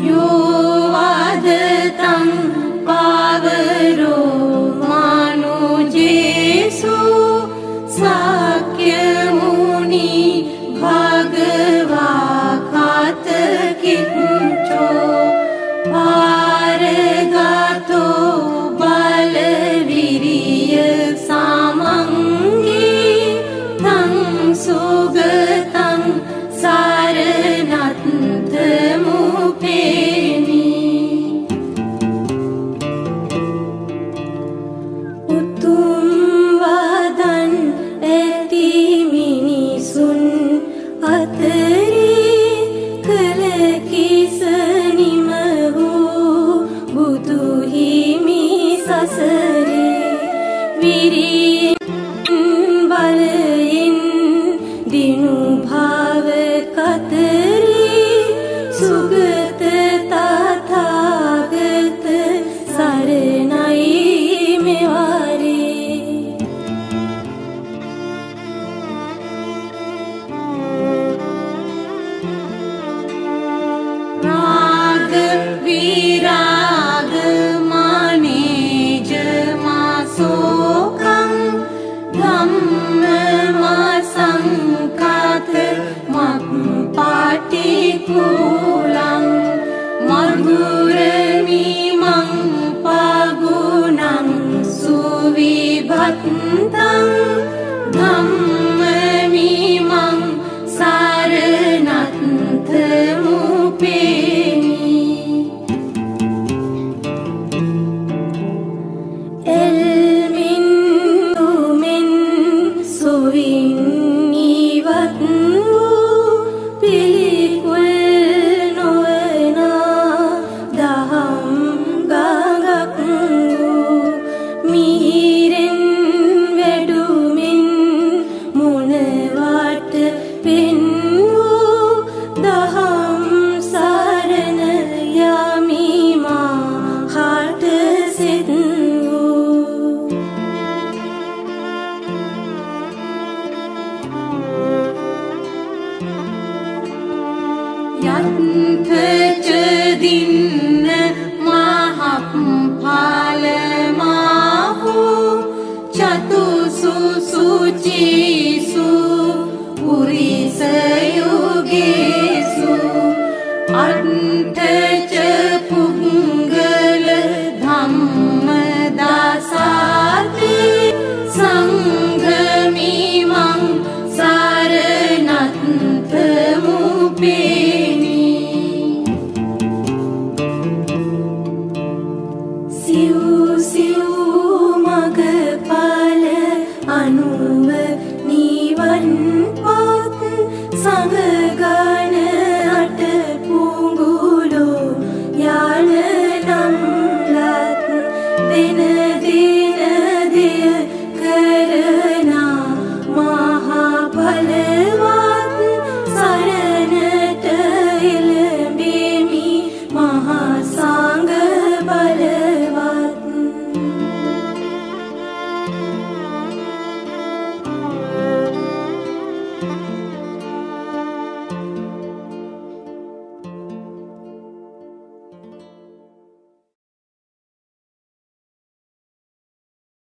यो वादं पाद रागमाणिज मासोकं धन मासङ्का मुलं मगुरुम पगुण सुविभक्ता अन्थ च दिन माल माहु चतुचिषु परिस योगीषु